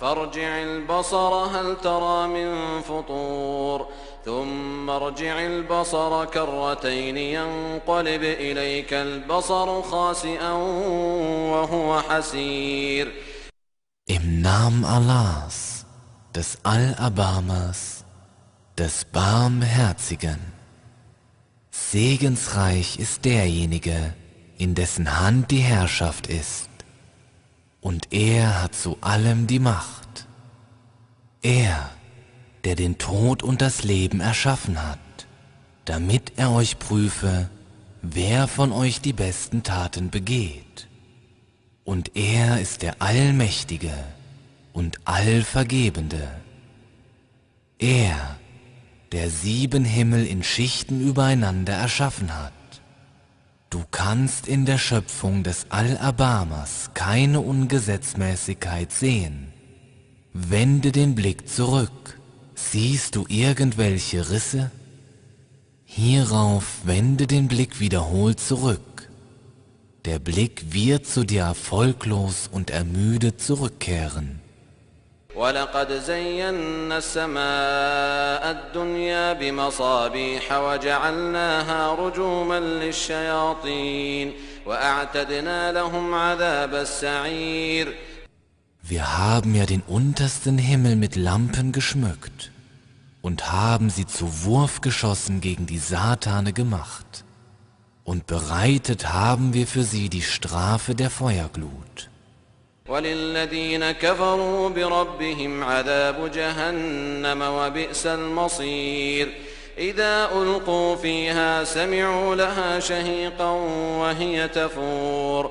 فارجع البصر هل ترى من فطور ثم ارجع البصر كرتين ينقلب إليك البصر خاسئا وهو حسير Im Namen Allahs, des Allerbarmers, des Barmherzigen. Segensreich ist derjenige, in dessen Hand die Herrschaft ist, und er hat zu allem die Macht. Er, der den Tod und das Leben erschaffen hat, damit er euch prüfe, wer von euch die besten Taten begeht. Und er ist der Allmächtige und Allvergebende. Er, der sieben Himmel in Schichten übereinander erschaffen hat. Du kannst in der Schöpfung des Allerbarmers keine Ungesetzmäßigkeit sehen. Wende den Blick zurück. Siehst du irgendwelche Risse? Hierauf wende den Blick wiederholt zurück. Der Blick wird zu dir erfolglos und ermüdet zurückkehren. ولقد زينا السماء الدنيا بمصابيح وجعلناها رجوما للشياطين وأعتدنا لهم عذاب السعير Wir haben ja den untersten Himmel mit Lampen geschmückt und haben sie zu Wurfgeschossen gegen die Satane gemacht. Und bereitet haben wir für sie die Strafe der Feuerglut. وللذين كفروا بربهم عذاب جهنم وبئس المصير إذا ألقوا فيها سمعوا لها شهيقا وهي تفور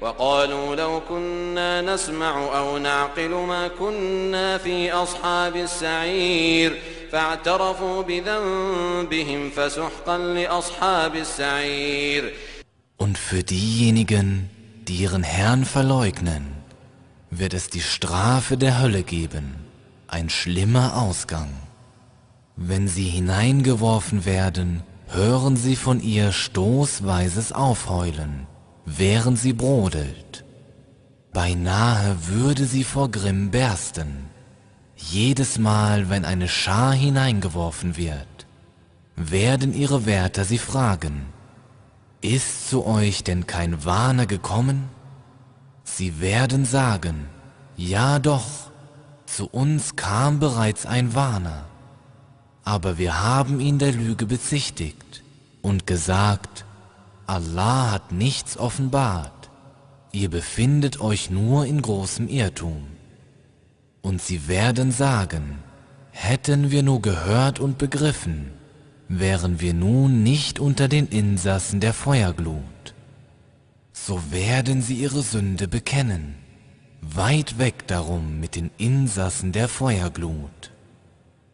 وقالوا لو كنا نسمع أو نعقل ما كنا في أصحاب السعير فاعترفوا بذنبهم فسحقا لأصحاب السعير Und für diejenigen, die ihren Herrn verleugnen, wird es die Strafe der Hölle geben, ein schlimmer Ausgang. Wenn sie hineingeworfen werden, hören sie von ihr stoßweises Aufheulen, während sie brodelt. Beinahe würde sie vor Grimm bersten. Jedes Mal, wenn eine Schar hineingeworfen wird, werden ihre Wärter sie fragen, ist zu euch denn kein Warner gekommen? Sie werden sagen, ja doch, zu uns kam bereits ein Warner, aber wir haben ihn der Lüge bezichtigt und gesagt, Allah hat nichts offenbart, ihr befindet euch nur in großem Irrtum. Und sie werden sagen, hätten wir nur gehört und begriffen, wären wir nun nicht unter den Insassen der Feuerglut. So werden sie ihre Sünde bekennen, weit weg darum mit den Insassen der Feuerglut.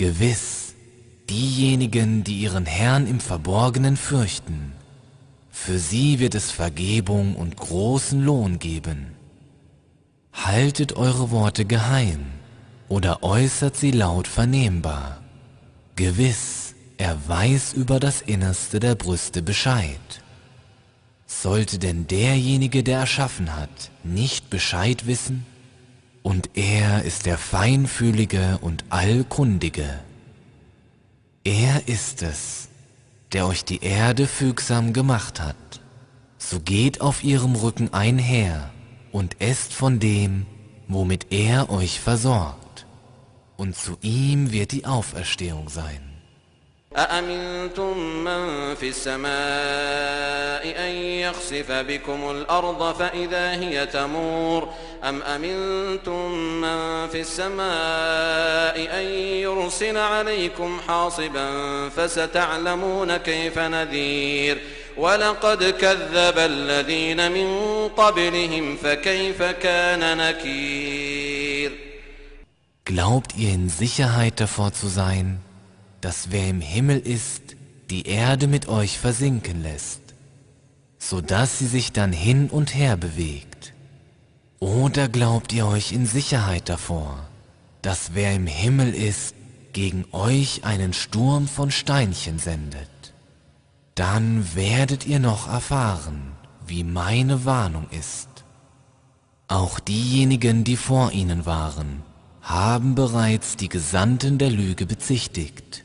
Gewiss, diejenigen, die ihren Herrn im Verborgenen fürchten, für sie wird es Vergebung und großen Lohn geben. Haltet eure Worte geheim oder äußert sie laut vernehmbar. Gewiss, er weiß über das Innerste der Brüste Bescheid. Sollte denn derjenige, der erschaffen hat, nicht Bescheid wissen? Und er ist der Feinfühlige und Allkundige. Er ist es, der euch die Erde fügsam gemacht hat. So geht auf ihrem Rücken einher und esst von dem, womit er euch versorgt. Und zu ihm wird die Auferstehung sein. أأمنتم من في السماء أن يخسف بكم الأرض فإذا هي تمور؟ أم أمنتم من في السماء أن يرسل عليكم حاصبا فستعلمون كيف نذير؟ ولقد كذب الذين من قبلهم فكيف كان نكير؟ Glaubt ihr in Sicherheit davor zu sein, dass wer im Himmel ist, die Erde mit euch versinken lässt, so dass sie sich dann hin und her bewegt? Oder glaubt ihr euch in Sicherheit davor, dass wer im Himmel ist, gegen euch einen Sturm von Steinchen sendet? Dann werdet ihr noch erfahren, wie meine Warnung ist. Auch diejenigen, die vor ihnen waren, haben bereits die Gesandten der Lüge bezichtigt.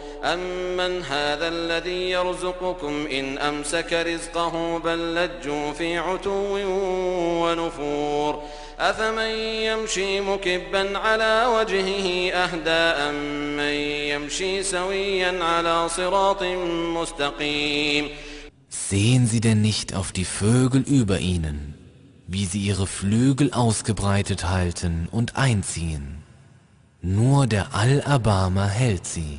أمن هذا الذي يرزقكم إن أمسك رزقه بل لجوا في عتو ونفور أفمن يمشي مكبا على وجهه أهدى أم من يمشي سويا على صراط مستقيم Sehen Sie denn nicht auf die Vögel über ihnen, wie sie ihre Flügel ausgebreitet halten und einziehen? Nur der Allerbarmer hält sie.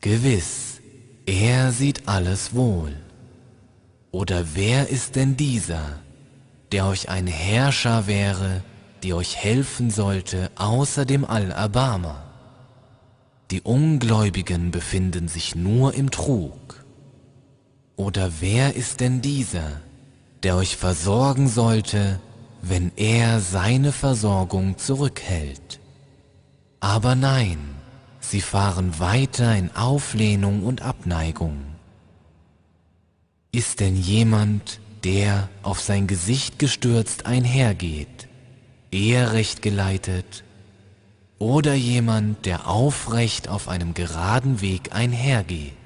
Gewiss, er sieht alles wohl. Oder wer ist denn dieser, der euch ein Herrscher wäre, der euch helfen sollte, außer dem Allerbarmer? Die Ungläubigen befinden sich nur im Trug. Oder wer ist denn dieser, der euch versorgen sollte, wenn er seine Versorgung zurückhält? Aber nein, sie fahren weiter in Auflehnung und Abneigung. Ist denn jemand, der auf sein Gesicht gestürzt einhergeht, eher recht geleitet, oder jemand, der aufrecht auf einem geraden Weg einhergeht?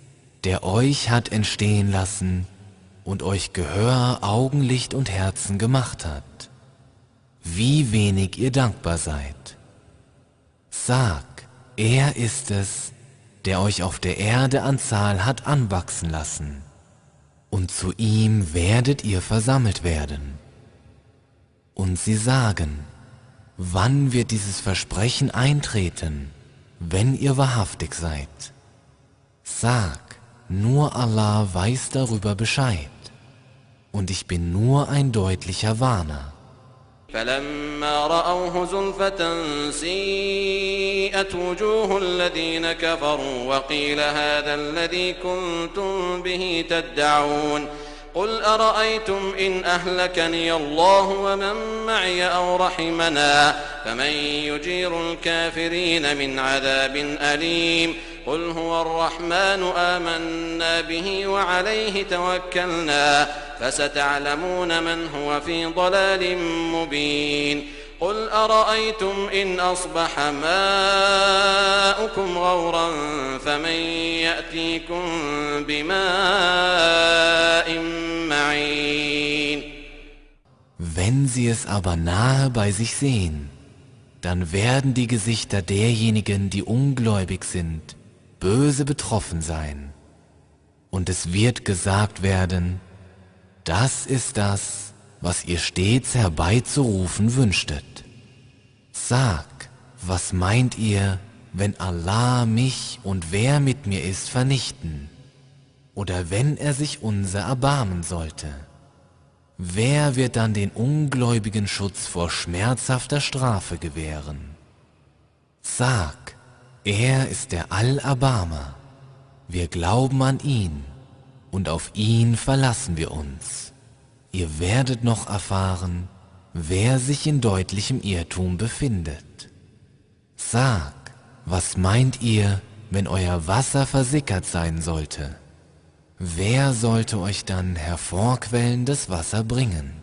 der euch hat entstehen lassen und euch Gehör, Augenlicht und Herzen gemacht hat. Wie wenig ihr dankbar seid. Sag, er ist es, der euch auf der Erde an Zahl hat anwachsen lassen, und zu ihm werdet ihr versammelt werden. Und sie sagen, wann wird dieses Versprechen eintreten, wenn ihr wahrhaftig seid? Sag, nur Allah weiß darüber Bescheid. Und ich bin nur ein deutlicher Warner. فلما رأوه زلفة سيئت وجوه الذين كفروا وقيل هذا الذي كنتم به تدعون قل أرأيتم إن أهلكني الله ومن معي أو رحمنا فمن يجير الكافرين من عذاب أليم قل هو الرحمن آمنا به وعليه توكلنا فستعلمون من هو في ضلال مبين قل أرأيتم إن أصبح ماؤكم غورا فمن يأتيكم بماء معين Wenn sie es aber nahe bei sich sehen, dann werden die Gesichter derjenigen, die ungläubig sind, böse betroffen sein. Und es wird gesagt werden, das ist das, was ihr stets herbeizurufen wünschtet. Sag, was meint ihr, wenn Allah mich und wer mit mir ist vernichten? Oder wenn er sich unser erbarmen sollte? Wer wird dann den Ungläubigen Schutz vor schmerzhafter Strafe gewähren? Sag, er ist der Allerbarmer. Wir glauben an ihn und auf ihn verlassen wir uns. Ihr werdet noch erfahren, wer sich in deutlichem Irrtum befindet. Sag, was meint ihr, wenn euer Wasser versickert sein sollte? Wer sollte euch dann hervorquellendes Wasser bringen?